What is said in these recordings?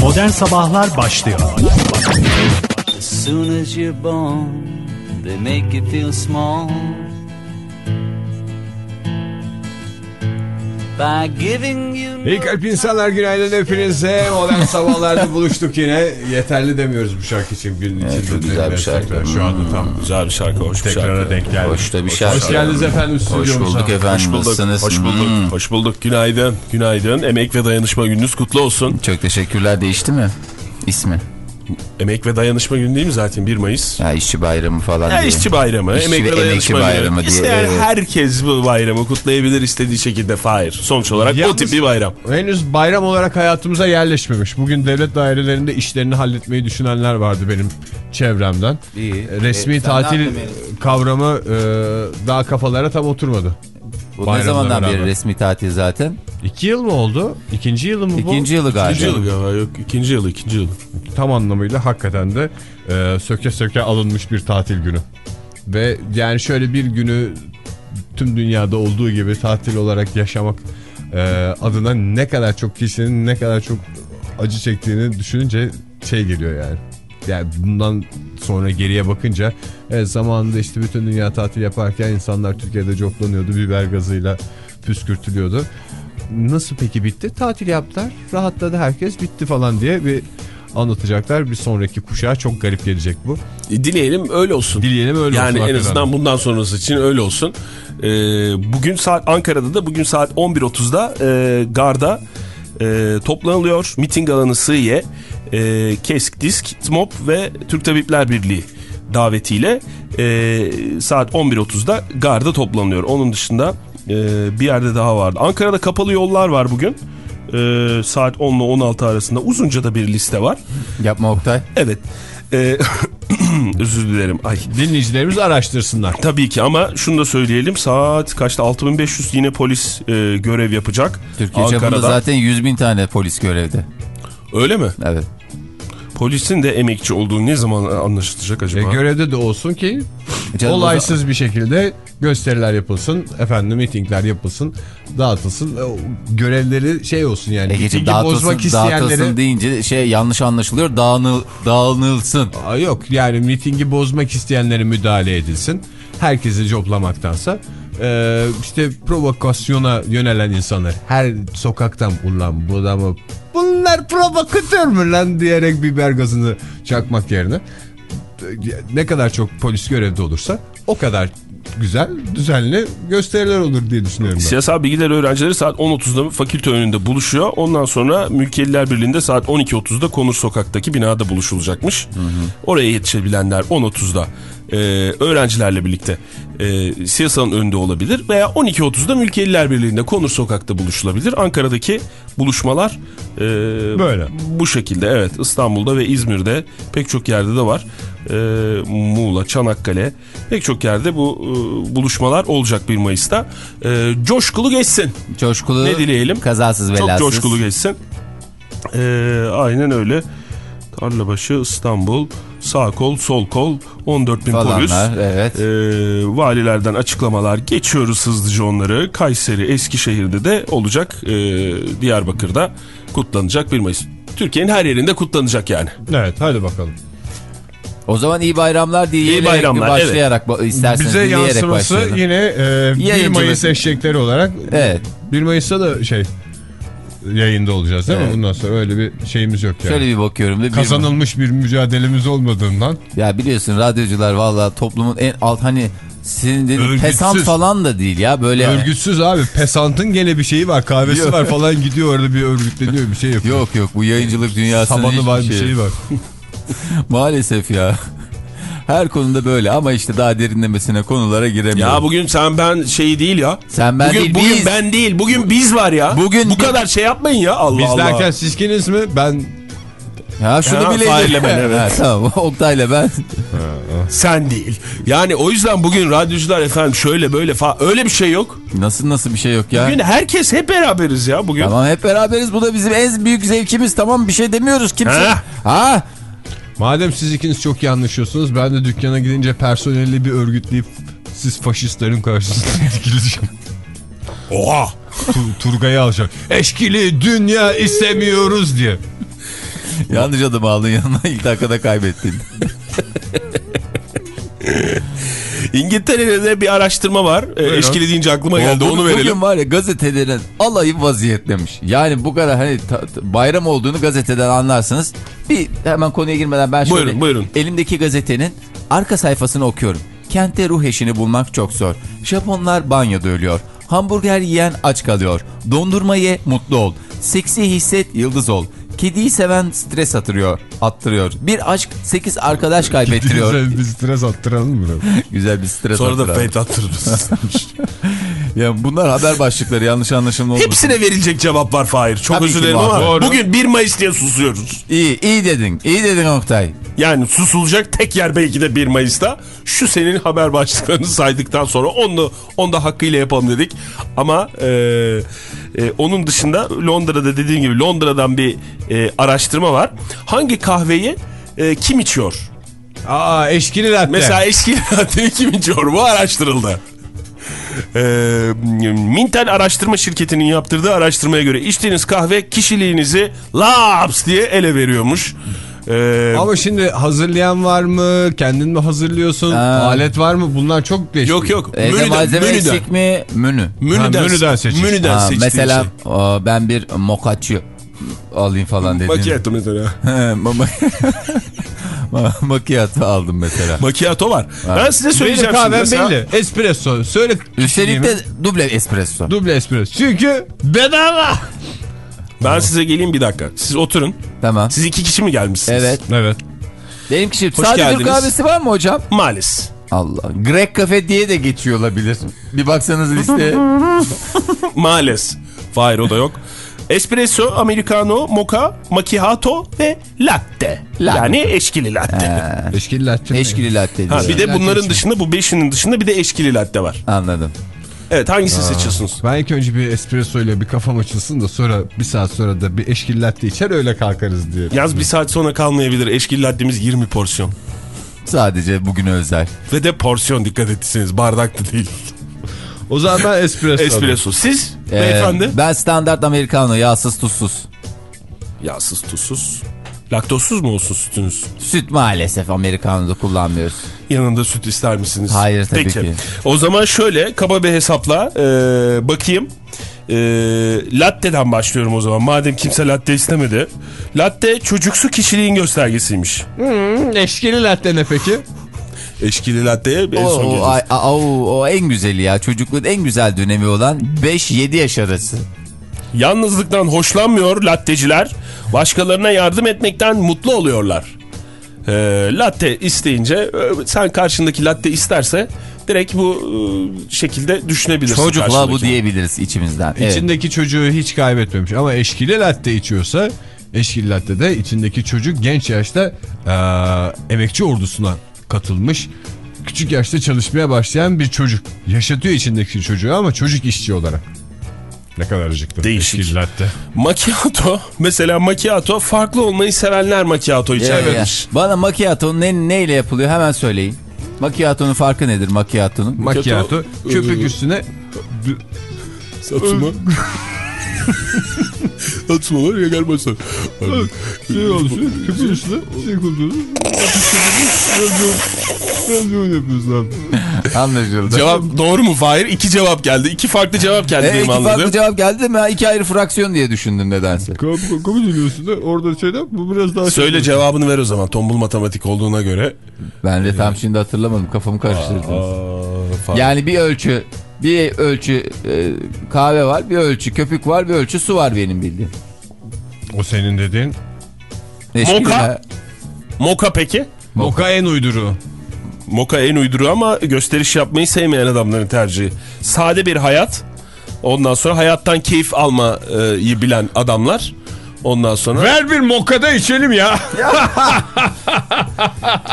Modern Sabahlar başlıyor. As soon as you're born, they make you feel small. İyi kalp insanlar günaydın hepinize. Modern sabahlarda buluştuk yine. Yeterli demiyoruz bu şarkı için günün Evet, içinde. çok güzel bir şarkı. Hmm. Şu anda tam Güzel bir şarkı, hoş bir tekrara şarkı. denk geldi. Hoş da bir şarkı. Hoş geldiniz efendim Hoş bulduk efendim. Hoş bulduk, Nasılsınız? hoş bulduk, Hmm. hoş bulduk. Günaydın, günaydın. Emek ve dayanışma gününüz kutlu olsun. Çok teşekkürler. Değişti mi? İsmi. Emek ve dayanışma günü değil mi zaten 1 Mayıs? Ya işçi bayramı falan Ya diye. işçi bayramı, İşçi emek ve dayanışma emekçi bayramı günü. diye, İsteyen evet. herkes bu bayramı kutlayabilir istediği şekilde. Hayır. Sonuç olarak o Yalnız- tip bir bayram. Henüz bayram olarak hayatımıza yerleşmemiş. Bugün devlet dairelerinde işlerini halletmeyi düşünenler vardı benim çevremden. İyi. Resmi E, tatil kavramı e, daha kafalara tam oturmadı. Bu ne zamandan beri resmi tatil zaten? İki yıl mı oldu? İkinci yılı mı bu? İkinci yılı galiba. İkinci yılı galiba yok. ikinci yılı, ikinci yılı. tam anlamıyla hakikaten de e, söke söke alınmış bir tatil günü. Ve yani şöyle bir günü tüm dünyada olduğu gibi tatil olarak yaşamak e, adına ne kadar çok kişinin ne kadar çok acı çektiğini düşününce şey geliyor yani. Yani bundan sonra geriye bakınca evet, zamanında işte bütün dünya tatil yaparken insanlar Türkiye'de coplanıyordu biber gazıyla püskürtülüyordu. Nasıl peki bitti? Tatil yaptılar. Rahatladı herkes bitti falan diye bir anlatacaklar. Bir sonraki kuşağa çok garip gelecek bu. E, Dileyelim öyle olsun. Dileyelim öyle yani olsun. en hakikaten. azından bundan sonrası için öyle olsun. Ee, bugün saat Ankara'da da bugün saat 11.30'da e, Garda e, toplanılıyor. Miting alanı Sığye, e, Kesk Disk, TMOP ve Türk Tabipler Birliği davetiyle e, saat 11.30'da Garda toplanılıyor. Onun dışında e, bir yerde daha vardı. Ankara'da kapalı yollar var bugün. E, saat 10 ile 16 arasında uzunca da bir liste var. Yapma Oktay. Evet. E, özür dilerim. Ay. Dinleyicilerimiz araştırsınlar. Tabii ki ama şunu da söyleyelim saat kaçta 6500 yine polis e, görev yapacak Türkiye çapında Ankara'da. zaten 100 bin tane polis görevde. Öyle mi? Evet. Polisin de emekçi olduğu ne zaman anlaşılacak E, acaba? görevde de olsun ki o olaysız bir şekilde gösteriler yapılsın, efendim mitingler yapılsın, dağıtılsın. E, görevleri şey olsun yani. Bozmak dağıtılsın, isteyenleri... dağıtılsın deyince şey yanlış anlaşılıyor. Dağınıl, dağınılsın. Aa, yok yani mitingi bozmak isteyenlere müdahale edilsin. Herkesi coplamaktansa e, işte provokasyona yönelen insanlar her sokaktan ulan bu da mı bunlar provokatör mü lan diyerek biber gazını çakmak yerine ne kadar çok polis görevde olursa o kadar güzel düzenli gösteriler olur diye düşünüyorum ben. Siyasal bilgiler öğrencileri saat 10.30'da fakülte önünde buluşuyor. Ondan sonra Mülkiyeliler Birliği'nde saat 12.30'da Konur Sokak'taki binada buluşulacakmış. Oraya yetişebilenler 10.30'da e, öğrencilerle birlikte e, siyasalın önünde olabilir. Veya 12.30'da Mülkiyeliler Birliği'nde Konur Sokak'ta buluşulabilir. Ankara'daki buluşmalar e, Böyle. bu şekilde evet İstanbul'da ve İzmir'de pek çok yerde de var. E, Muğla, Çanakkale pek çok yerde bu e, buluşmalar olacak 1 Mayıs'ta. E, coşkulu geçsin. Coşkulu. Ne dileyelim? Kazasız Çok belasız. coşkulu geçsin. E, aynen öyle. Tarlabaşı, İstanbul, sağ kol, sol kol, 14 bin polis. Falanlar evet. E, valilerden açıklamalar geçiyoruz hızlıca onları. Kayseri, Eskişehir'de de olacak. E, Diyarbakır'da kutlanacak 1 Mayıs. Türkiye'nin her yerinde kutlanacak yani. Evet hadi bakalım. O zaman iyi bayramlar dileyerek İyi bayramlar, başlayarak ba- isterseniz Bize yansıması başlayalım. yine e, 1 Yayıncılık. Mayıs eşekleri olarak Evet. 1 Mayıs'ta da şey yayında olacağız değil mi? Evet. Bundan sonra öyle bir şeyimiz yok yani. Şöyle bir bakıyorum da Kazanılmış bir mücadelemiz olmadığından Ya biliyorsun radyocular valla toplumun en alt hani senin dediğin Örgütsüz. pesant falan da değil ya böyle. örgütsüz abi. Pesant'ın gene bir şeyi var. Kahvesi Yok. var falan gidiyor orada bir örgütleniyor bir şey yapıyor. Yok yok bu yayıncılık dünyasının Sabanı var bir şeyi- şey var. Maalesef ya. Her konuda böyle ama işte daha derinlemesine konulara giremiyorum. Ya bugün sen ben şey değil ya. Sen ben bugün, değil, bugün biz. ben değil. Bugün biz var ya. Bugün bu biz- kadar şey yapmayın ya. Allah Biz Allah. derken siz kiniz mi? Ben Ya şunu. Fahir'le ben, evet. Ha, tamam Oktay'la ben. Sen değil. Yani o yüzden bugün radyocular efendim şöyle böyle falan öyle bir şey yok. Nasıl nasıl bir şey yok ya. Bugün herkes hep beraberiz ya bugün. Tamam hep beraberiz bu da bizim en büyük zevkimiz tamam bir şey demiyoruz kimse. Ha. Ha? Madem siz ikiniz çok iyi anlaşıyorsunuz ben de dükkana gidince personeli bir örgütleyip siz faşistlerin karşısında dikileceğim. Oha. Tu- Turgay'ı alacak. Eşkili dünya istemiyoruz diye. Yanlış adamı aldın yanına ilk dakikada kaybettin. İngiltere'de bir araştırma var. Ee, eşkili deyince aklıma geldi Bugün- onu verelim. Bugün var ya gazetelerin alayı vaziyetlemiş. Yani bu kadar hani bayram olduğunu gazeteden anlarsınız. Bir hemen konuya girmeden ben şöyle Buyurun, buyurun. elimdeki gazetenin arka sayfasını okuyorum. Kentte ruh eşini bulmak çok zor. Japonlar banyoda ölüyor. Hamburger yiyen aç kalıyor. Dondurma ye mutlu ol. Seksi hisset yıldız ol. Kediyi seven stres atırıyor, attırıyor. Bir aşk 8 arkadaş kaybettiriyor. Güzel bir stres attıralım mı? Güzel bir stres Sonra da attırıyor. fate attırırız. Ya bunlar haber başlıkları yanlış anlaşılma olmasın. Hepsine verilecek cevap var Fahir. Çok Tabii özür dilerim ama Doğru. bugün 1 Mayıs diye susuyoruz. İyi, iyi dedin. İyi dedin Oktay. Yani susulacak tek yer belki de 1 Mayıs'ta. Şu senin haber başlıklarını saydıktan sonra onu, onu da hakkıyla yapalım dedik. Ama e, e, onun dışında Londra'da dediğim gibi Londra'dan bir e, araştırma var. Hangi kahveyi e, kim içiyor? Aa eşkili latte. Mesela eski latteyi kim içiyor? Bu araştırıldı. Ee, Mintel araştırma şirketinin yaptırdığı araştırmaya göre içtiğiniz kahve kişiliğinizi laps diye ele veriyormuş. Ee, Ama şimdi hazırlayan var mı? Kendin mi hazırlıyorsun? Ha. Alet var mı? Bunlar çok değişik. yok yok. Evde Menüden, malzeme menüden. eksik mi? Menü. Menüden, Ha, menüden seçiş. Menüden Ha, seçtiğin mesela şey. o, ben bir mokacı alayım falan dedim. Macchiato mesela. Macchiato aldım mesela. Macchiato var. Ben size Benim söyleyeceğim şimdi. kahvem Mesela- belli. Espresso. Söyle. Üstelik de duble espresso. Duble espresso. Çünkü bedava. Ben size geleyim bir dakika. Siz oturun. Tamam. Siz iki kişi mi gelmişsiniz? Evet. Evet. Benim kişi Hoş sade Türk geldiniz. kahvesi var mı hocam? Maalesef. Allah. Grek kafe diye de geçiyor olabilir. Bir baksanız listeye. Maalesef. Hayır o da yok. Espresso, americano, mocha, macchiato ve latte. Latte. Yani eşkili latte. Eşkili latte. mi? Eşkili latte Ha, bir de bunların dışında bu beşinin dışında bir de eşkili latte var. Anladım. Evet hangisini seçiyorsunuz? Ben ilk önce bir espresso ile bir kafam açılsın da sonra bir saat sonra da bir eşkili latte içer öyle kalkarız diye. Yaz bir saat sonra kalmayabilir. Eşkili lattemiz 20 porsiyon. Sadece bugüne özel. Ve de porsiyon dikkat etsiniz. Bardak da değil. O zaman ben espresso. Espresso. Siz Ee, beyefendi? ben standart americano yağsız tuzsuz. Yağsız tuzsuz. Laktozsuz mu olsun sütünüz? Süt maalesef americano'da kullanmıyoruz. Yanında süt ister misiniz? Hayır, tabii Peki. ki. O zaman şöyle kaba bir hesapla e, bakayım. E, latte'den başlıyorum o zaman. Madem kimse latte istemedi. Latte çocuksu kişiliğin göstergesiymiş. Eşkili latte ne peki? Eşkili latte'ye en O, son o, ay- o, o en güzeli ya. Çocukluğun en güzel dönemi olan 5-7 yaş arası. Yalnızlıktan hoşlanmıyor latteciler. Başkalarına yardım etmekten mutlu oluyorlar. E, latte isteyince e, sen karşındaki latte isterse direkt bu e, şekilde düşünebilirsin. Çocukla bu diyebiliriz içimizden. Evet. İçindeki çocuğu hiç kaybetmemiş ama eşkili latte içiyorsa eşkili latte de içindeki çocuk genç yaşta eee, emekçi ordusuna katılmış. Küçük yaşta çalışmaya başlayan bir çocuk. Yaşatıyor içindeki çocuğu ama çocuk işçi olarak. Ne kadar acıklı. Değişik. Latte. Macchiato mesela macchiato farklı olmayı sevenler macchiato Ya, içerlermiş. ya. Bana macchiato ne, neyle yapılıyor hemen söyleyin. Macchiato'nun farkı nedir macchiato'nun? Macchiato köpük üstüne Satsuma. Satsuma var ya gelmezsen. şey olsun köpük üstüne şey koyuyorsun. Radyo yapıyorsun abi. Anlaşıldı. Cevap doğru mu Fahir? İki cevap geldi. İki farklı cevap geldi E, benim iki anladığım. farklı cevap geldi de ben iki ayrı fraksiyon diye düşündüm nedense. Kapı kapı geliyorsun da orada şeyden bu biraz daha Söyle şey- cevabını ver o zaman. Tombul matematik olduğuna göre. Ben de tam şimdi hatırlamadım kafamı karıştırdım. Aa. Yani bir ölçü bir ölçü e, kahve var bir ölçü köpük var bir ölçü su var benim bildiğim. O senin dediğin Eşkili Moka? ha. Moka peki? Moka en uyduru. Moka en uyduru ama gösteriş yapmayı sevmeyen adamların tercihi. Sade bir hayat. Ondan sonra hayattan keyif almayı bilen adamlar. Ondan sonra... Ver bir mokada içelim ya.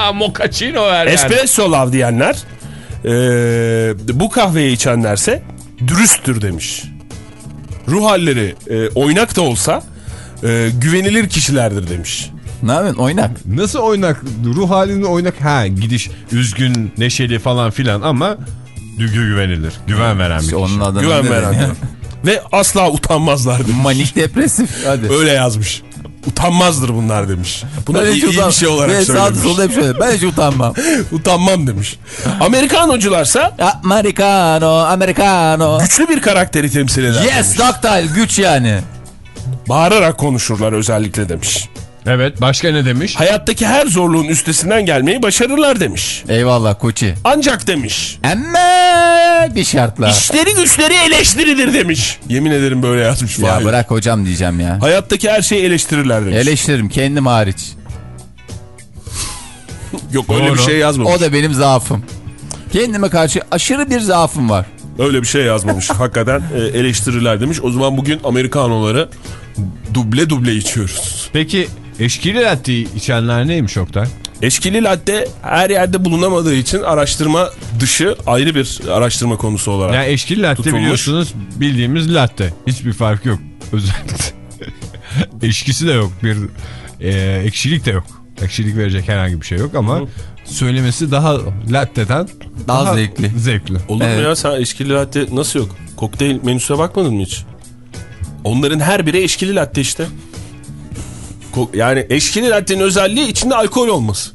Mokaçino ver yani. Espresso love diyenler eee, bu kahveyi içenlerse dürüsttür demiş. Ruh halleri e, oynak da olsa e, güvenilir kişilerdir demiş. Ne yapıyorsun oynak? Nasıl oynak? Ruh halinde oynak. Ha gidiş üzgün, neşeli falan filan ama gü- güvenilir. Güven veren bir İşte kişi. onun adını Güven veren. Ve asla utanmazlar demiş. Manik depresif. Hadi. Öyle yazmış. Utanmazdır bunlar demiş. Ben iyi, iyi bir şey olarak Ve sağda söylemiş. solda hep şöyle. Ben hiç utanmam. Utanmam demiş. Amerikanocularsa Americano, Americano. güçlü bir karakteri temsil eder. Yes, demiş. ductile güç yani. Bağırarak konuşurlar özellikle demiş. Evet başka ne demiş? Hayattaki her zorluğun üstesinden gelmeyi başarırlar demiş. Eyvallah koçi. Ancak demiş. Ama bir şartla. İşleri güçleri eleştirilir demiş. Yemin ederim böyle yazmış. Ya Fahir. bırak hocam diyeceğim ya. Hayattaki her şeyi eleştirirler demiş. Eleştiririm kendim hariç. Yok öyle Doğru. bir şey yazmamış. O da benim zaafım. Kendime karşı aşırı bir zaafım var. Öyle bir şey yazmamış. Hakikaten e, eleştirirler demiş. O zaman bugün Amerikanoları duble duble içiyoruz. Peki eşkili latte içenler neymiş Oktay? Eşkili latte her yerde bulunamadığı için araştırma dışı ayrı bir araştırma konusu olarak. Yani eşkili latte Tutulmuş. biliyorsunuz bildiğimiz latte. Hiçbir fark yok. Özellikle eşkisi de yok. Bir e, ekşilik de yok. Ekşilik verecek herhangi bir şey yok ama söylemesi daha latte'den Daha zevkli. Zevkli. Olur Evet. mu ya sen eşkili latte nasıl yok? Kokteyl menüsüne bakmadın mı hiç? Onların her biri eşkili latte işte. Yani eşkili latte'nin özelliği içinde alkol olması.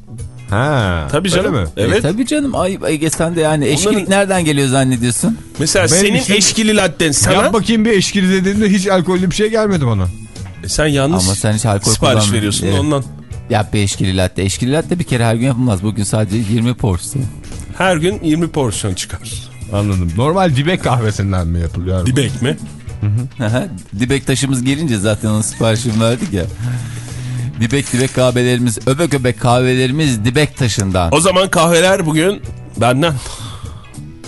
Ha. Tabii canım. mi? Evet. E, tabii canım. Ay, Ege sen de yani eşkilik Onların- nereden geliyor zannediyorsun? Mesela Benim senin eşkili latten sana Yap bakayım bir eşkili dediğinde hiç alkollü bir şey gelmedi bana. E sen yalnız Ama sen hiç alkol sipariş veriyorsun Evet. ondan. Yap bir eşkili latte. Eşkili latte bir kere her gün yapılmaz. Bugün sadece 20 porsiyon. Her gün 20 porsiyon çıkar. Anladım. Normal dibek kahvesinden mi yapılıyor? Dibek mi? Aha, Dibek taşımız gelince zaten onun siparişini verdik ya. Dibek dibek kahvelerimiz, öbek öbek kahvelerimiz dibek taşından. O zaman kahveler bugün benden.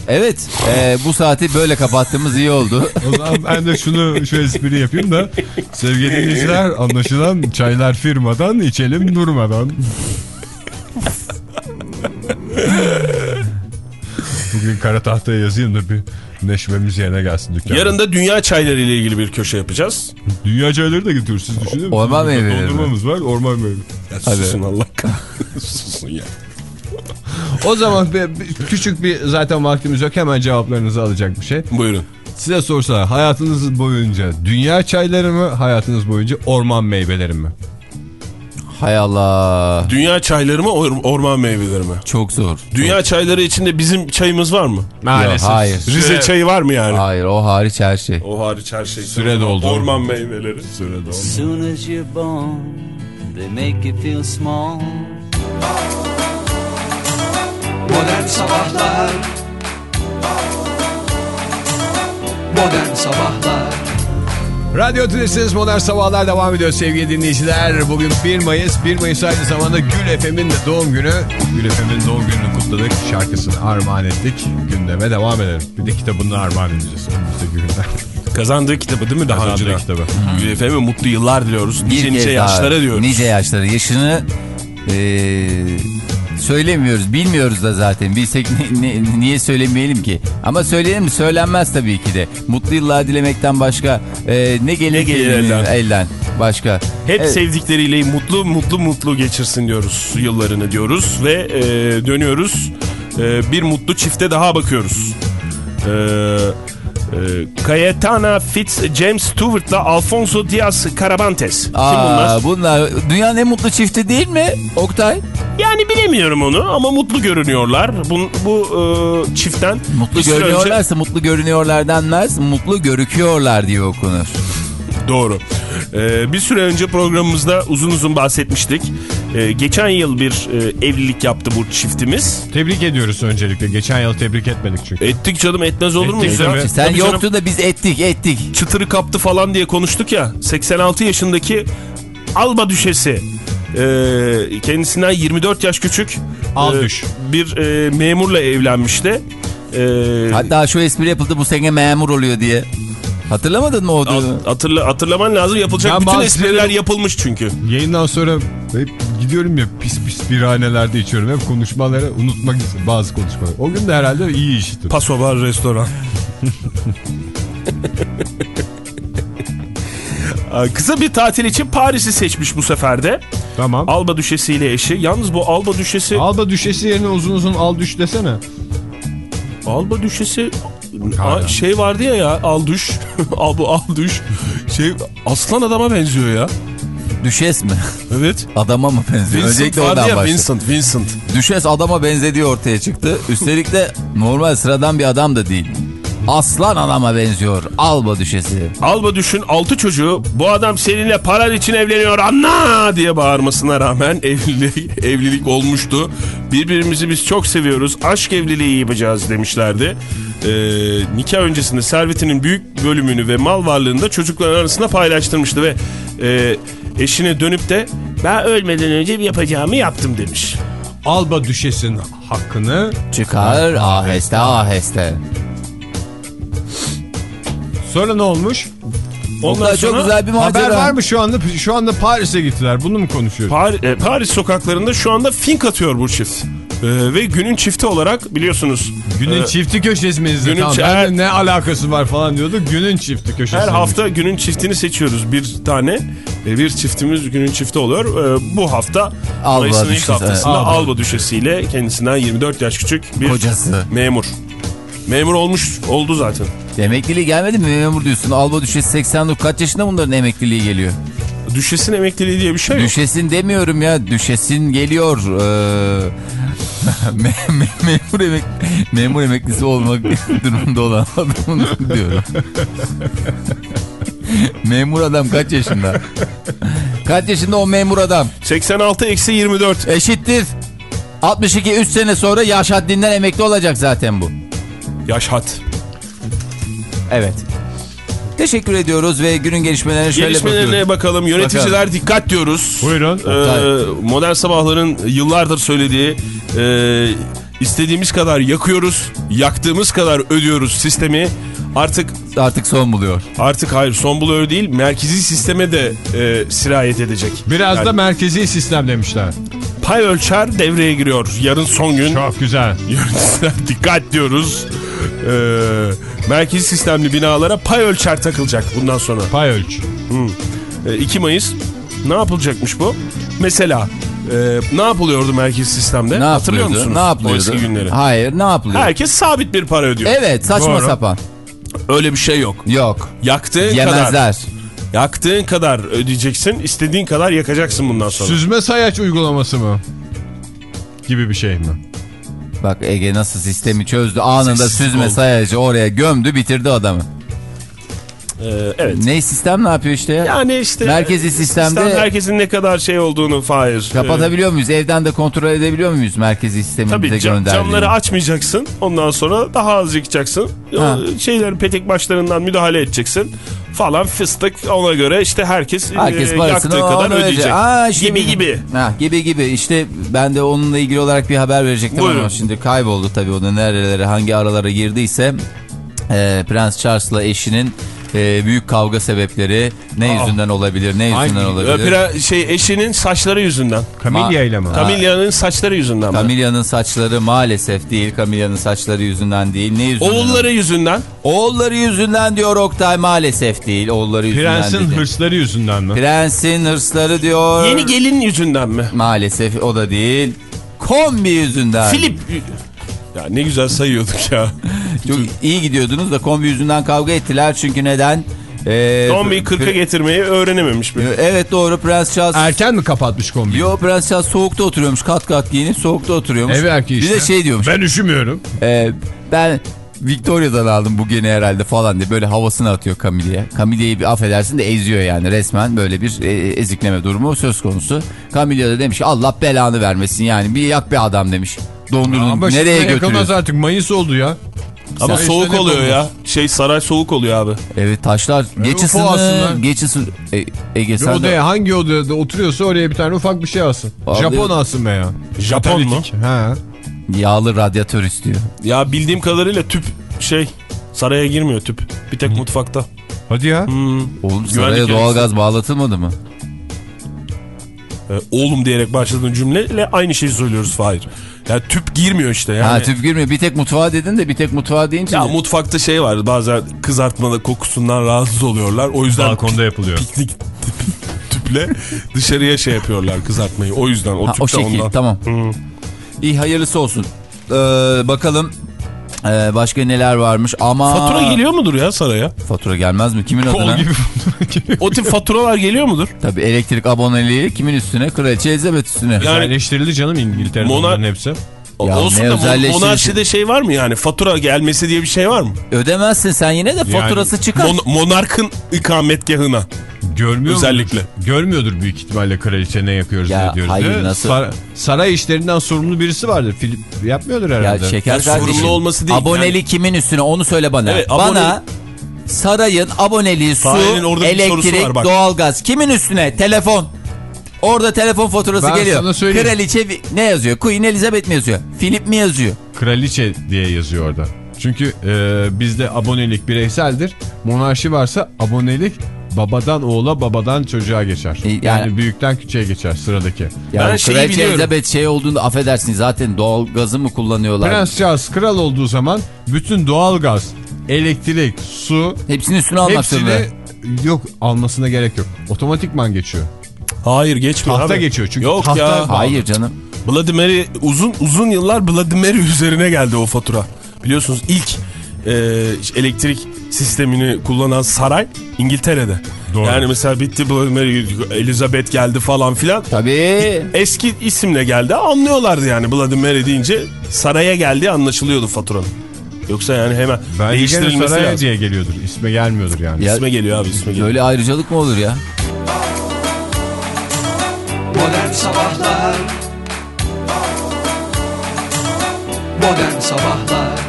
Evet, e, bu saati böyle kapattığımız iyi oldu. O zaman ben de şunu şu espri yapayım da sevgili dinleyiciler anlaşılan çaylar firmadan içelim durmadan. Bugün kara tahtaya yazayım da bir neşvemiz yerine gelsin dükkanda. Yarın da dünya çayları ile ilgili bir köşe yapacağız. Dünya çayları da getiriyoruz siz düşünün. mü? Orman meyveleri? Dondurmamız var orman meyveleri. Hadi. susun Allah susun ya. O zaman bir, bir- küçük bir zaten vaktimiz yok hemen cevaplarınızı alacak bir şey. Buyurun. Size sorsalar hayatınız boyunca dünya çayları mı hayatınız boyunca orman meyveleri mi? Hay Allah. Dünya çayları mı or- orman meyveleri mi? Çok zor. Dünya çayları içinde bizim çayımız var mı? Maalesef. Yok, hayır. Rize çayı var mı yani? Hayır o hariç her şey. O hariç her şey. Süre doldu. Orman meyveleri. Süre doldu. As soon as you're born, they make you feel small. Modern Sabahlar Modern Sabahlar Radyo Tülesi'niz Modern Sabahlar devam ediyor sevgili dinleyiciler. Bugün 1 Mayıs. 1 Mayıs aynı zamanda Gül Efem'in de doğum günü. Gül Efem'in doğum gününü kutladık. Şarkısını armağan ettik. Gündeme devam edelim. Bir de kitabını armağan edeceğiz önümüzdeki günler. Kazandığı kitabı değil mi daha Kazandığı önceden? kitabı. Gül Efe'ye mutlu yıllar diliyoruz. Bir Nice nice yaşlara diyoruz. Nice yaşlara. Yaşını eee, söylemiyoruz. Bilmiyoruz da zaten. Bilsek ni- ni- niye söylemeyelim ki? Ama söyleyelim mi? Söylenmez tabii ki de. Mutlu yıllar dilemekten başka eee, ne gelir, Ne gelir elden? elden? Başka. Hep Evet. sevdikleriyle mutlu mutlu mutlu geçirsin diyoruz yıllarını diyoruz ve e, dönüyoruz E, bir mutlu çifte daha bakıyoruz. E, e, Cayetana Fitz James Stewart'la Alfonso Diaz Carabantes. Kim Aa, bunlar? bunlar dünyanın en mutlu çifti değil mi Oktay? Yani bilemiyorum onu ama mutlu görünüyorlar. Bu, bu e, çiftten Mutlu süre önce- görünüyorlarsa mutlu görünüyorlar denmez. Mutlu görüküyorlar diye okunur. Doğru. Ee, bir süre önce programımızda uzun uzun bahsetmiştik. Ee, geçen yıl bir e, evlilik yaptı bu çiftimiz. Tebrik ediyoruz öncelikle. Geçen yıl tebrik etmedik çünkü. Ettik canım etmez olur tabii. Sen Tabii canım, yoktun da biz ettik ettik. çıtırı kaptı falan diye konuştuk ya. 86 yaşındaki Alba Düşesi. Ee, kendisinden 24 yaş küçük. Al e, düş. Bir e, memurla evlenmişti. Ee, Hatta şu espri yapıldı bu sene memur oluyor diye. Hatırlamadın mı o durumu? hatırla, hatırlaman lazım yapılacak Ben bütün bazı espriler şeyleri- yapılmış çünkü. Yayından sonra hep gidiyorum ya pis pis birhanelerde içiyorum. Hep konuşmaları unutmak için bazı konuşmaları. O gün de herhalde iyi işittim. Pasobar restoran. Aa, Kısa bir tatil için Paris'i seçmiş bu sefer de. Tamam. Alba Düşesi ile eşi. Yalnız bu Alba Düşesi... Alba düşesi yerine uzun uzun al düş desene. Alba Düşesi Aa, şey vardı ya ya al duş. al bu al duş. Şey aslan adama benziyor ya. Düşes mi? Evet. Adama mı benziyor? Vincent Öncelikle vardı oradan ya. Vincent Vincent. Düşes adama benzediği ortaya çıktı. Üstelik de normal sıradan bir adam da değil. Aslan adama benziyor. Alba düşesi. Alba düşün altı çocuğu bu adam seninle paran için evleniyor anla diye bağırmasına rağmen evlilik, evlilik olmuştu. Birbirimizi biz çok seviyoruz aşk evliliği yapacağız demişlerdi. Ee, nikah öncesinde servetinin büyük bölümünü ve mal varlığını da çocukların arasında paylaştırmıştı ve e, eşine dönüp de ben ölmeden önce yapacağımı yaptım demiş. Alba düşesin hakkını Çıkar aheste aheste. Sonra ne olmuş? Ondan çok sonra güzel bir macera. Haber var mı şu anda? Şu anda Paris'e gittiler. Bunu mu konuşuyoruz? Par- e, Paris sokaklarında şu anda fink atıyor bu çift. Ee, ve günün çifti olarak biliyorsunuz Günün e, çifti köşesimizde. günün Tamam, çi- ben de ne alakası var falan diyordu. Günün çifti köşesi. Her hafta günün çiftini seçiyoruz bir tane. E, Bir çiftimiz günün çifti oluyor. E, Bu hafta Alba Mayıs'ın ilk düşesi, haftasında evet. Alba düşesiyle kendisinden 24 yaş küçük bir Kocası. memur. Memur olmuş oldu zaten. Emekliliği gelmedi mi memur diyorsun. Alba düşesi 89 kaç yaşında bunların emekliliği geliyor? Düşesin emekliliği diye bir şey yok. Düşesin demiyorum ya. Düşesin geliyor. Ee, me- me- memur, emek memur emeklisi olmak durumunda olan adamın diyorum. memur adam kaç yaşında? Kaç yaşında o memur adam? 86 eksi 24. Eşittir. 62 3 sene sonra yaş haddinden emekli olacak zaten bu. Yaş hat. Evet. Teşekkür ediyoruz ve günün gelişmelerine şöyle Gelişmelerine bakıyoruz. bakalım. Yöneticiler dikkat diyoruz. Buyurun. Ee, modern sabahların yıllardır söylediği e, istediğimiz kadar yakıyoruz, yaktığımız kadar ödüyoruz sistemi. Artık Artık son buluyor. artık hayır son buluyor değil merkezi sisteme de e, sirayet edecek. Biraz Yani da merkezi sistem demişler. pay ölçer devreye giriyor. Yarın son gün Çok güzel. yöneticiler dikkat diyoruz. Ee, merkezi sistemli binalara pay ölçer takılacak bundan sonra. Pay ölç. E, 2 Mayıs ne yapılacakmış bu? Mesela e, ne yapılıyordu merkezi sistemde? Ne Hatırlıyor yapılıyordu? musunuz? Ne O yapılıyordu? eski günleri. Hayır ne yapılıyor? Herkes sabit bir para ödüyor. Evet saçma Doğru. sapan. Öyle bir şey yok. Yok. Yaktığın kadar, Yemezler. yaktığın kadar ödeyeceksin, istediğin kadar yakacaksın bundan sonra. Süzme sayaç uygulaması mı? Gibi bir şey mi? Bak Ege nasıl sistemi çözdü. Anında Sessizlik süzme oldu. sayacı oraya gömdü bitirdi adamı. Ee, evet. Ne sistem ne yapıyor işte ya? Yani işte Merkezi sistemde- sistem herkesin ne kadar şey olduğunu Fahir. Kapatabiliyor muyuz? Evden de kontrol edebiliyor muyuz merkezi sistemi Tabii bize cam- gönderdiğini? camları açmayacaksın. Ondan sonra daha az yıkacaksın. Ha. Şeylerin petek başlarından müdahale edeceksin. Falan fıstık ona göre işte herkes, Herkes e, parasını yaktığı kadar ödeyecek. Aa, şimdi- gibi gibi. Ha, gibi gibi işte ben de onunla ilgili olarak bir haber verecektim Buyurun. ama şimdi kayboldu tabii o da nerelere hangi aralara girdiyse e, Prens Charles'la eşinin e, büyük kavga sebepleri ne Aa. yüzünden olabilir ne yüzünden Ee, olabilir. pre- şey eşinin saçları yüzünden. Camilla ile mi? Camilla'nın saçları yüzünden. mi? Camilla'nın saçları maalesef değil. Camilla'nın saçları yüzünden değil. Ne yüzünden? Oğulları yüzünden. Oğulları yüzünden diyor Oktay maalesef değil. Oğulları yüzünden Prensin dedi. hırsları yüzünden mi? Prensin hırsları diyor. Yeni gelin yüzünden mi? Maalesef o da değil. Kombi yüzünden. Filip. Ya ne güzel sayıyorduk ya. Çok iyi gidiyordunuz da kombi yüzünden kavga ettiler. Çünkü neden? Ee, Kombiyi 40'a Pre- getirmeyi öğrenememiş mi? Evet doğru Prens Charles. Erken mi kapatmış kombiyi? Yo Prens Charles soğukta oturuyormuş. Kat kat giyinip soğukta oturuyormuş. Ev erkeği Bir işte. de şey diyormuş. Ben üşümüyorum. Ee, ben Victoria'dan aldım bu gene herhalde falan diye böyle havasını atıyor Camille'ye. Camille'yi bir affedersin de eziyor yani resmen böyle bir e, ezikleme durumu söz konusu. Camille de demiş ki Allah belanı vermesin yani bir yak bir adam demiş. Dondurun Ama nereye götürüyorsun? artık Mayıs oldu ya. Ama Sen soğuk işte oluyor ya. Şey saray soğuk oluyor abi. Evet taşlar geç alsınlar. geç ısın. E, Ege sen de- hangi odada oturuyorsa oraya bir tane ufak bir şey alsın. Abi- Japon alsın be ya. Japon mu? Ha. yağlı radyatör istiyor. Ya bildiğim kadarıyla tüp şey saraya girmiyor tüp. Bir tek mutfakta. Hadi ya. Hmm. Oğlum saraya Güvenlik doğalgaz bağlatılmadı mı? Ee, oğlum diyerek başladığın cümleyle aynı şeyi söylüyoruz Fahir. Ya tüp girmiyor işte yani. Ha tüp girmiyor bir tek mutfağa dedin de bir tek mutfağa deyince. Ya mutfakta şey var bazen kızartmalı kokusundan rahatsız oluyorlar. O yüzden Balkonda yapılıyor. piknik tüple dışarıya şey yapıyorlar kızartmayı. O yüzden o Ha, tüp o şekil ondan. tamam. İyi hayırlısı olsun. Ee, bakalım Ee, başka neler varmış ama... Fatura geliyor mudur ya saraya? Fatura gelmez mi? Kimin adına? Kol gibi fatura geliyor. O tip faturalar geliyor mudur? Tabii elektrik aboneliği kimin üstüne? Kraliçe Elizabeth üstüne. Yani- Özelleştirildi canım İngiltere'de Monar- hepsi. Ya Olsun da monarşide şey var mı yani? Fatura gelmesi diye bir şey var mı? Ödemezsin sen yine de faturası çıkar. Mon- monarkın ikametgahına. Görmüyor Özellikle. mudur? Görmüyordur büyük ihtimalle kraliçe ne yakıyoruz Ya, ne diyoruz. hayır, diye. nasıl? Sar- saray işlerinden sorumlu birisi vardır. Filip yapmıyordur herhalde. Ya şeker Ya sorumlu olması değil, Aboneli yani- kimin üstüne onu söyle bana. Evet, bana sarayın aboneliği su, elektrik, var doğalgaz kimin üstüne? Telefon. Orada telefon faturası Ben geliyor. sana söyleyeyim. Kraliçe ne yazıyor? Queen Elizabeth mi yazıyor? Philip mi yazıyor? Kraliçe diye yazıyor orada. Çünkü e, bizde abonelik bireyseldir. Monarşi varsa abonelik babadan oğula babadan çocuğa geçer. E, yani, yani- büyükten küçüğe geçer sıradaki. Ya Ben Kraliçe biliyorum. Elizabeth şey olduğunda affedersin zaten doğalgazı mı kullanıyorlar? Prens Charles kral olduğu zaman bütün doğalgaz, elektrik, su Hepsini üstüne almak zorunda. hepsini yok almasına gerek yok. Otomatikman geçiyor. Hayır geçmiyor Tahta abi. geçiyor çünkü Yok tahta- ya. Hayır canım. Vladimir'i uzun uzun yıllar Vladimir'i üzerine geldi o fatura. Biliyorsunuz ilk e, elektrik sistemini kullanan saray İngiltere'de. Doğru. Yani mesela bitti Elizabeth geldi falan filan. Tabii. Eski isimle geldi anlıyorlardı yani Vladimir deyince saraya geldiği anlaşılıyordu faturanın. Yoksa yani hemen Bence değiştirilmesi lazım. diye geliyordur. İsme gelmiyordur yani. Ya- İsme geliyor abi isme geliyor. Böyle ayrıcalık mı olur ya? Modern Sabahlar Modern Sabahlar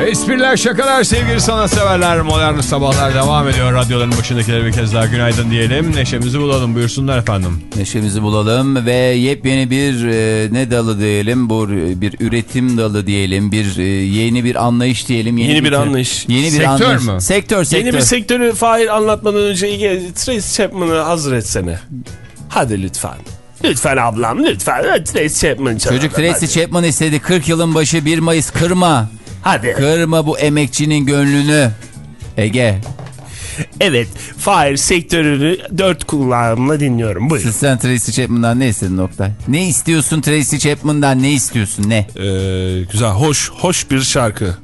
Espriler şakalar sevgili sanatseverler modern sabahlar devam ediyor. Radyoların başındakilere bir kez daha günaydın diyelim. Neşemizi bulalım buyursunlar efendim. Neşemizi bulalım ve yepyeni bir e, ne dalı diyelim bu bir üretim dalı diyelim bir e, yeni bir anlayış diyelim. Yeni bir anlayış. Yeni bir Sektör anlayış. mü? Sektör sektör. Yeni bir sektörü Fahir anlatmadan önce Trace Chapman'ı hazır etsene. Hadi lütfen. Lütfen ablam lütfen. Trace Chapman çalalım. Çocuk Tracy. Chapman istedi 40 yılın başı 1 Mayıs kırma. Hadi. Kırma bu emekçinin gönlünü. Ege Evet. Fahir sektörünü dört kulağımla dinliyorum. Buyurun. siz sen Tracy Chapman'dan ne istedin Oktay? Ne istiyorsun Tracy Chapman'dan ne istiyorsun ne? Ee, güzel. Hoş. Hoş bir şarkı.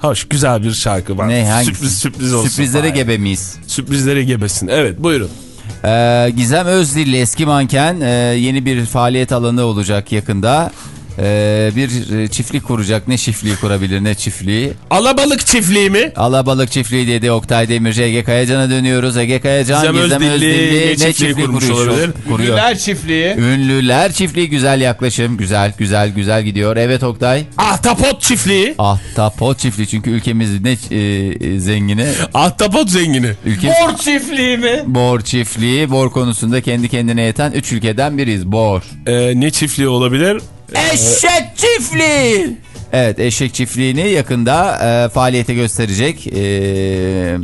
Hoş. Güzel bir şarkı var. Ne hangisi? Sürpriz sürpriz olsun. Sürprizlere Fahir. gebe miyiz? Sürprizlere gebesin. Evet buyurun. Ee, Gizem Özdilli eski manken e, yeni bir faaliyet alanı olacak yakında. Ee, bir e, çiftlik kuracak. Ne çiftliği kurabilir ne çiftliği? Alabalık çiftliği mi? Alabalık çiftliği dedi Oktay Demirci. Ege Kayacan'a dönüyoruz. Ege Kayacan Gizem Gizem, Özdilli Özdilli, ne çiftliği kurmuş kuruyor? olabilir? Kuruyor. Ünlüler çiftliği. Ünlüler çiftliği güzel yaklaşım. Güzel güzel güzel gidiyor. Evet Oktay. Ahtapot çiftliği. Ahtapot çiftliği çünkü ülkemiz ne e, e, zengini. Ahtapot zengini. Ülke Bor çiftliği mi? Bor çiftliği. Bor konusunda kendi kendine yeten 3 ülkeden biriyiz. Bor. Ee, ne çiftliği olabilir? Eşek çiftliği. Evet eşek çiftliğini yakında e, faaliyete gösterecek. E,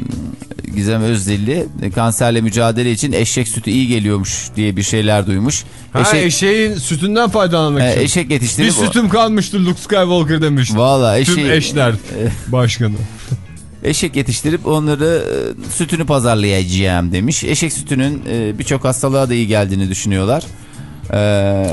Gizem Özdilli e, kanserle mücadele için eşek sütü iyi geliyormuş diye bir şeyler duymuş. Ha, Eşek, eşeğin sütünden faydalanmak e, için. eşek bir yetiştirip... sütüm kalmıştı Luke Skywalker demiş. Valla Tüm eşeği, eşler başkanı. eşek yetiştirip onları e, sütünü pazarlayacağım demiş. Eşek sütünün e, birçok hastalığa da iyi geldiğini düşünüyorlar. E,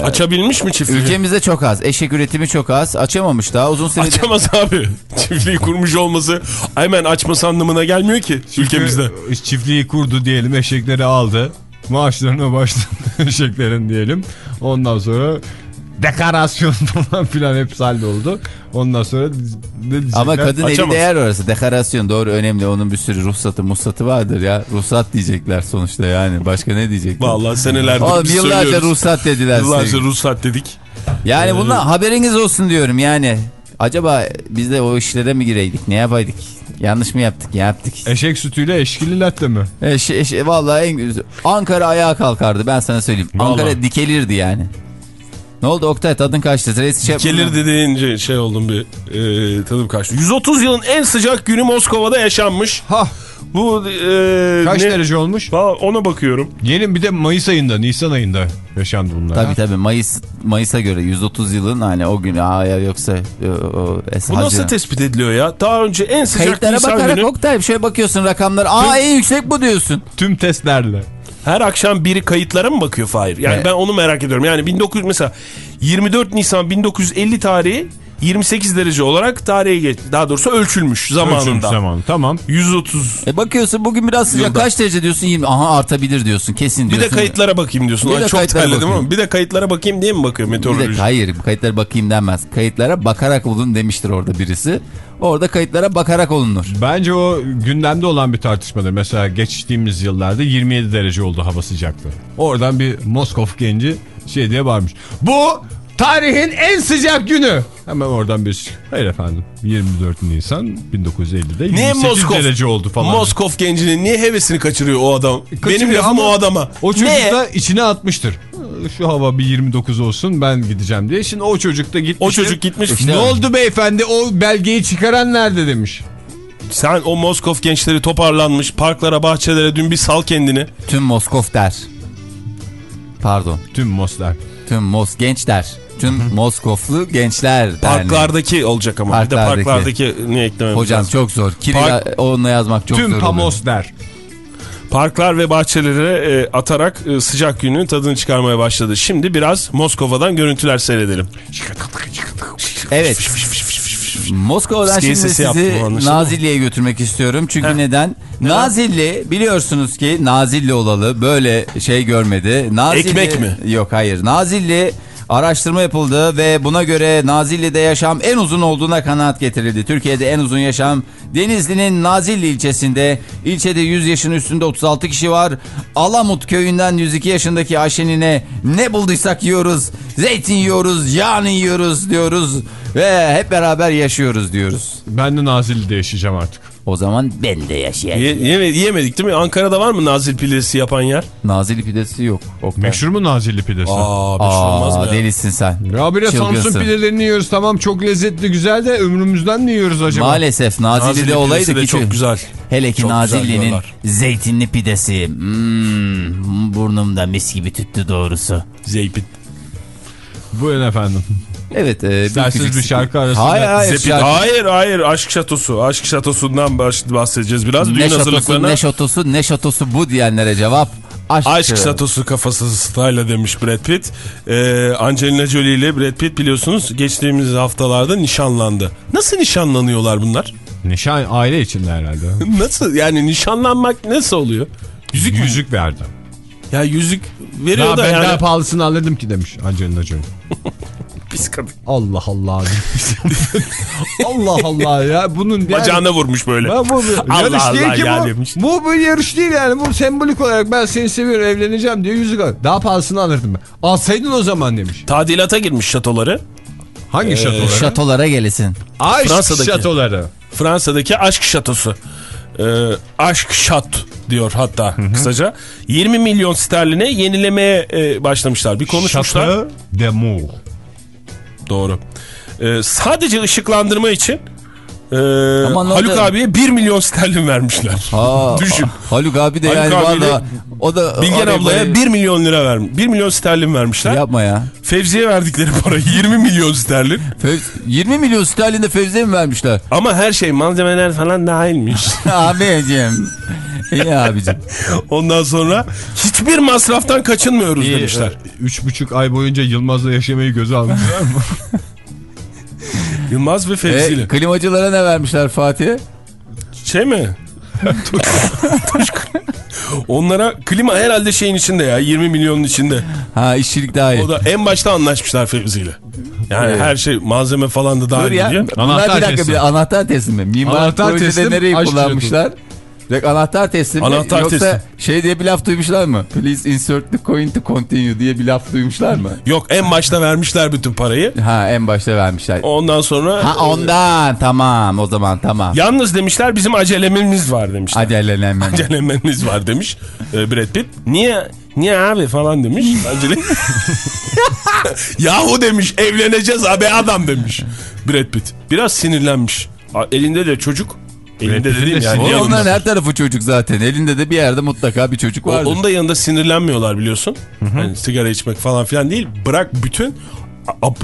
Açabilmiş mi çiftliği? ülkemizde çok az. Eşek üretimi çok az. Açamamış daha uzun süredir. Açamaz abi. Çiftliği kurmuş olması hemen açması anlamına gelmiyor ki ülkemizde. Çünkü Çiftliği kurdu diyelim eşekleri aldı. Maaşlarına başladı eşeklerin diyelim. Ondan sonra dekorasyon falan filan hepsi halloldu. Ondan sonra? Ama kadın eli Açamaz. değer orası. Dekorasyon doğru önemli. Onun bir sürü ruhsatı musatı vardır ya. Ruhsat diyecekler sonuçta yani. Başka ne diyecekler? Vallahi senelerdir Oğlum biz yıllarca söylüyoruz. ruhsat dediler. Yıllarca size. ruhsat dedik. Yani bundan haberiniz olsun diyorum yani. Acaba biz de o işlere mi gireydik? Ne yapaydık? Yanlış mı yaptık? Yaptık. Eşek sütüyle eşkili latte mi? Eş, eş, vallahi en güzel. Ankara ayağa kalkardı ben sana söyleyeyim. Vallahi. Ankara dikelirdi yani. Ne oldu Oktay tadın kaçtı? Reis şey Gelir dediğince şey oldum bir e, tadım kaçtı. 130 yılın en sıcak günü Moskova'da yaşanmış. Ha Bu e, kaç ne- derece olmuş? Valla ona bakıyorum. Yeni bir de Mayıs ayında, Nisan ayında yaşandı bunlar. Tabii ha? tabii Mayıs Mayıs'a göre 130 yılın hani o gün aa ya yoksa o, o, es- Bu nasıl tespit ediliyor ya? Daha önce en sıcak Kayıtlara Nisan bakarak günü Oktay bir şeye bakıyorsun rakamlar. Aa en yüksek bu diyorsun. Tüm testlerle. Her akşam biri kayıtlara mı bakıyor Fahir? Yani Evet. ben onu merak ediyorum. Yani 1900 mesela 24 Nisan 1950 tarihi 28 derece olarak tarihe geç daha doğrusu ölçülmüş zamanında. Ölçülmüş zamanı. Tamam. 130. E bakıyorsun bugün biraz sıcak Yılda. kaç derece diyorsun? 20. Aha artabilir diyorsun kesin Bir de diyorsun. kayıtlara bakayım diyorsun. Bir Ay de çok terledim bakayım. ama bir de kayıtlara bakayım diye mi bakıyor Bir meteoroloji? de hayır kayıtlara bakayım denmez. Kayıtlara bakarak olun demiştir orada birisi. Orada kayıtlara bakarak olunur. Bence o gündemde olan bir tartışmadır. Mesela geçtiğimiz yıllarda 27 derece oldu hava sıcaklığı. Oradan bir Moskov genci şey diye varmış. Bu tarihin en sıcak günü. Hemen oradan bir hayır efendim 24 Nisan 1950'de 28 Niye Moskov? derece oldu falan. Moskov gencinin niye hevesini kaçırıyor o adam? Kaçırıyor Benim lafım ama o adama. O çocuk Ne? da içine atmıştır. Şu hava bir 29 olsun ben gideceğim diye. Şimdi o çocuk da gitmiş. O çocuk gitmiş. Ne oldu beyefendi o belgeyi çıkaran nerede demiş. Sen o Moskov gençleri toparlanmış parklara bahçelere dün bir sal kendini. Tüm Moskov der. Pardon. Tüm Moslar. Tüm Mos genç der. Tüm Moskovlu gençler derneği. Parklardaki olacak ama. Bir de Parklardaki. parklardaki ne eklememiz Hocam lazım. çok zor. Kiril Park- onunla yazmak çok zor. Tüm. Pamos der. Parklar ve bahçelere e, atarak e, sıcak günün tadını çıkarmaya başladı. Şimdi biraz Moskova'dan görüntüler seyredelim. Evet. Moskova'dan Fıskiye şimdi sizi? Nazilli'ye götürmek istiyorum. Çünkü neden? Nazilli biliyorsunuz ki Nazilli olalı böyle şey görmedi. Nazilli, Ekmek mi? Yok hayır. Nazilli araştırma yapıldı ve buna göre Nazilli'de yaşam en uzun olduğuna kanaat getirildi. Türkiye'de en uzun yaşam Denizli'nin Nazilli ilçesinde. İlçede 100 yaşın üstünde 36 kişi var. Alamut köyünden 102 yaşındaki Ayşen'ine ne bulduysak yiyoruz. Zeytin yiyoruz, yağını yiyoruz diyoruz ve hep beraber yaşıyoruz diyoruz. Ben de Nazilli'de yaşayacağım artık. O zaman ben de yaşayayım. Ye, yeme- yemedik değil mi? Ankara'da var mı nazil pidesi yapan yer? Nazilli pidesi yok. Oktay. Meşhur mu Nazilli pidesi? Aa, bir olmaz mı Aa, ya? delisin sen. Ya bir de Çılgınsın. Samsun pidelerini yiyoruz tamam çok lezzetli güzel de ömrümüzden mi yiyoruz acaba? Maalesef Nazilli'de olaydı de ki. çok güzel. Hele ki Çok Nazilli'nin zeytinli pidesi. Hmm, burnumda mis gibi tüttü doğrusu. Zeypit. Buyurun efendim. Evet. E, İsterseniz küçük- bir şarkı arasında- Hayır hayır. Şarkı- Hayır hayır aşk şatosu. Aşk şatosundan bahsedeceğiz biraz. Düğün Ne şatosu hazırlıklarına. ne şatosu ne şatosu bu diyenlere cevap. Aşk, Aşk şatosu kafası style demiş Brad Pitt. Ee, Angelina Jolie ile Brad Pitt biliyorsunuz geçtiğimiz haftalarda nişanlandı. Nasıl nişanlanıyorlar bunlar? Nişan aile içinde herhalde. Nasıl yani nişanlanmak nasıl oluyor? Yüzük yüzük verdi. Ya yüzük veriyor Daha da ben yani. daha pahalısını alırdım ki demiş Angelina Jolie. Pis kadın. Allah Allah. Allah Allah ya bunun yani... Bacağına vurmuş böyle. Ben bu Allah yarış Allah değil ki ya bu. demiş. Bu bir yarış değil yani. Bu sembolik olarak ben seni seviyorum evleneceğim diye yüzük al. Daha pahalısını alırdım ben. Alsaydın o zaman demiş. Tadilata girmiş şatoları. Hangi şatoları? Şatolara gelesin. Aşk Fransa'daki. şatoları. Fransa'daki aşk şatosu. Ee, aşk şat diyor hatta kısaca. 20 milyon sterline yenilemeye e, başlamışlar. Bir konuşmuşlar. Şatı d'amour. Doğru. Ee, sadece ışıklandırma için e, Aman Haluk abiye 1 milyon sterlin vermişler. Aa, Düşün. Haluk abi de Haluk yani valla o da Bilgen ablaya buraya- 1 milyon lira vermiş. 1 milyon sterlin vermişler. yapma ya. Fevzi'ye verdikleri para 20 milyon sterlin. Fev- 20 milyon sterlin de Fevzi'ye mi vermişler? Ama her şey malzemeler falan dahilmiş. Abicim. İyi abicim. Ondan sonra hiçbir masraftan kaçınmıyoruz demişler. e, Üç buçuk ay boyunca Yılmaz'la yaşamayı göze almışlar mı? Yılmaz ve Fevzi'yle. E, klimacılara ne vermişler Fatih? Şey mi? Onlara klima herhalde şeyin içinde ya 20 milyonun içinde. Ha işçilik daha iyi. O da en başta anlaşmışlar Fevzi'yle. Yani Evet. her şey malzeme falan da dahil. Bunlar Anahtar bir dakika teslim. bir anahtar teslimi. Mimar Anahtar projede teslim, nereyi kullanmışlar? Direkt anahtar teslimi. Anahtar Yoksa teslim. şey diye bir laf duymuşlar mı? Please insert the coin to continue diye bir laf duymuşlar mı? Yok en başta vermişler bütün parayı. Ha en başta vermişler. Ondan sonra Ha ondan tamam o zaman tamam. yalnız demişler bizim acelememiz var demişler. Acelelemen. Acelememiz var demiş e, Brad Pitt. Niye niye abi falan demiş. Acele... Yahu demiş evleneceğiz abi adam demiş Brad Pitt. Biraz sinirlenmiş. Elinde de çocuk. Elinde de yani yanında. Onların her tarafı çocuk zaten. Elinde de bir yerde mutlaka bir çocuk vardır. Onun da yanında sinirlenmiyorlar biliyorsun. Hani sigara içmek falan filan değil. Bırak bütün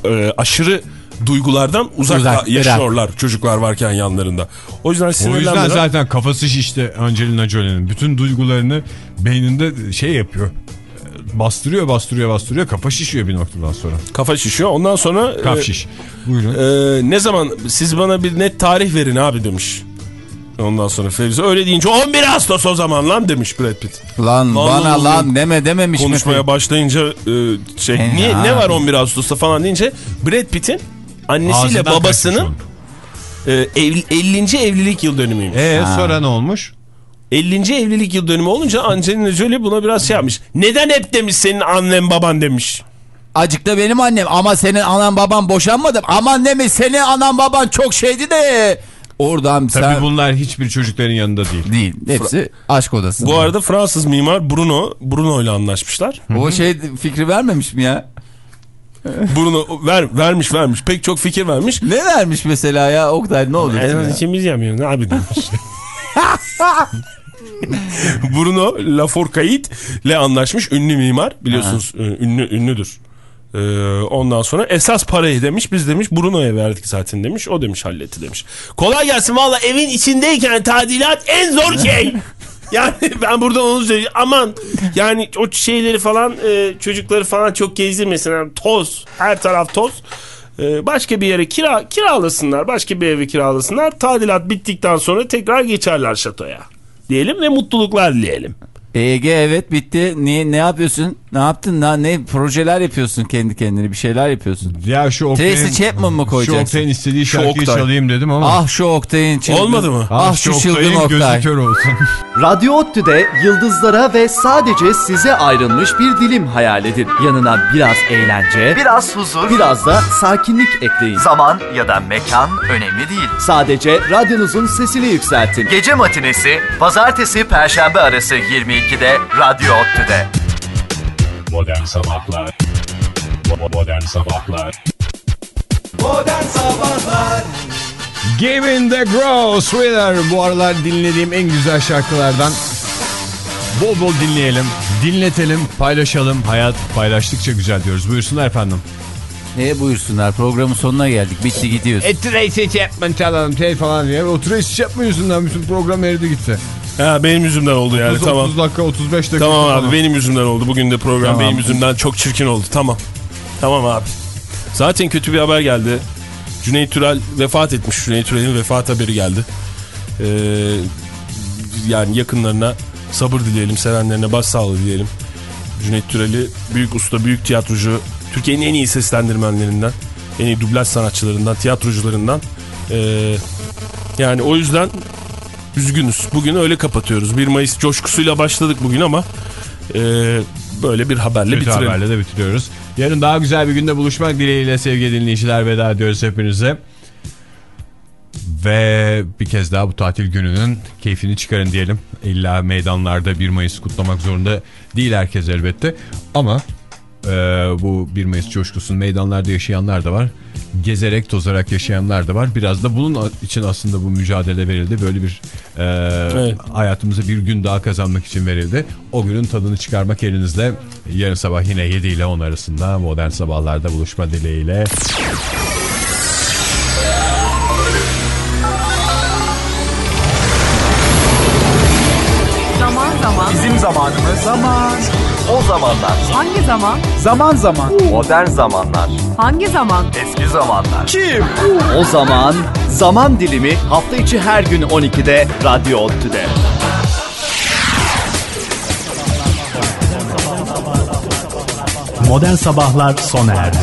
e, aşırı duygulardan uzak, Uzak, yaşıyorlar çocuklar varken yanlarında. O yüzden O yüzden zaten kafası şişti Angelina Jolie'nin. Bütün duygularını beyninde şey yapıyor. bastırıyor bastırıyor bastırıyor kafa şişiyor bir noktadan sonra. Kafa şişiyor. Ondan sonra Kaf e, şiş. Buyurun. e, ne zaman siz bana bir net tarih verin abi demiş. Ondan sonra Fevzi öyle deyince 11 Ağustos o zaman lan demiş Brad Pitt. Lan Vallahi bana lan deme dememiş mi? Konuşmaya başlayınca e, şey niye ha. ne var 11 Ağustos'ta falan deyince Brad Pitt'in annesiyle Ağzından babasının e, ev- 50. evlilik yıl dönümüymüş. Ee sonra ne olmuş? 50. evlilik yıl dönümü olunca Angelina Jolie buna biraz şey yapmış. Neden hep demiş senin annen baban demiş. Acık da benim annem ama senin anan baban boşanmadı. Aman deme senin anan baban çok şeydi de. Oradan Tabii sen... bunlar hiçbir çocukların yanında değil. Değil. Hepsi aşk odası. Bu arada Fransız mimar Bruno Bruno ile anlaşmışlar. O şey fikri vermemiş mi ya? Bruno ver vermiş vermiş. Pek çok fikir vermiş. Ne vermiş mesela ya Oktay ne olur? En ikimiz yapmıyoruz abi demiş. Bruno Lafourcade ile anlaşmış ünlü mimar biliyorsunuz e, ünlü ünlüdür. Ee, ondan sonra esas parayı demiş biz demiş Bruno'ya verdik zaten demiş o demiş halletti demiş. Kolay gelsin valla evin içindeyken tadilat en zor şey. Yani ben burada onu söyleyeyim. Aman yani o şeyleri falan e, çocukları falan çok gezdirmesin. Yani toz. Her taraf toz. E, başka bir yere kira kiralasınlar. Başka bir evi kiralasınlar. Tadilat bittikten sonra tekrar geçerler şatoya. Diyelim ve mutluluklar dileyelim. EG evet bitti. Niye ne yapıyorsun? Ne yaptın? Ne, ne projeler yapıyorsun kendi kendine? Bir şeyler yapıyorsun. Ya şu Oktay'ın, Tracy Chapman mı şu koyacaksın? Oktay'ın istediği Şu şarkıyı Oktay. çalayım dedim ama. Ah şu Oktay'ın çılgın. Olmadı mı? Ah, şu çılgın Oktay'ın Oktay. gözü olsun. Radyo ODTÜ'de yıldızlara ve sadece size ayrılmış bir dilim hayal edin. Yanına biraz eğlence, Biraz huzur, biraz da sakinlik ekleyin. zaman ya da mekan önemli değil. Sadece radyonuzun sesini yükseltin. Gece matinesi pazartesi perşembe arası 22'de Radyo ODTÜ'de. Modern Sabahlar Modern Sabahlar Modern Sabahlar Gavin the Grow Thriller bu aralar dinlediğim en güzel şarkılardan. Bol bol dinleyelim, dinletelim, paylaşalım. Hayat paylaştıkça güzel diyoruz. Buyursunlar efendim. Ne buyursunlar programın sonuna geldik. Bitti gidiyoruz. E Tracy Chapman çalalım şey falan diye. O Tracy Chapman yüzünden bütün program eridi gitti. Ha, benim yüzümden oldu yani 30, tamam. 30 dakika 35 dakika Tamam abi falan. benim yüzümden oldu. Bugün de program Tamam. benim yüzümden çok çirkin oldu. Tamam. Tamam abi. Zaten kötü bir haber geldi. Cüneyt Türel vefat etmiş. Cüneyt Türel'in vefat haberi geldi. Ee, yani yakınlarına sabır dileyelim. Sevenlerine başsağlığı dileyelim. Cüneyt Türel'i büyük usta, büyük tiyatrocu. Türkiye'nin en iyi seslendirmenlerinden. En iyi dublaj sanatçılarından, tiyatrocularından. Ee, yani o yüzden üzgünüz. Bugün öyle kapatıyoruz. 1 Mayıs coşkusuyla başladık bugün ama e, böyle bir haberle Kötü bitirelim. haberle de bitiriyoruz. Yarın daha güzel bir günde buluşmak dileğiyle sevgili dinleyiciler veda ediyoruz hepinize. Ve bir kez daha bu tatil gününün keyfini çıkarın diyelim. İlla meydanlarda 1 Mayıs kutlamak zorunda değil herkes elbette. Ama e, bu 1 Mayıs coşkusunu meydanlarda yaşayanlar da var. Gezerek tozarak yaşayanlar da var. Biraz da bunun için aslında bu mücadele verildi. Böyle bir e, Evet. hayatımıza bir gün daha kazanmak için verildi. O günün tadını çıkarmak elinizde. Yarın sabah yine 7 ile 10 arasında modern sabahlarda buluşma dileğiyle. Zaman zaman. Bizim zamanımız zaman. O zamanlar. Hangi zaman? Zaman zaman. Modern zamanlar. Hangi zaman? Eski zamanlar. O zaman zaman dilimi hafta içi her gün 12'de Radyo ODTÜ'de. Modern Sabahlar sona erdi.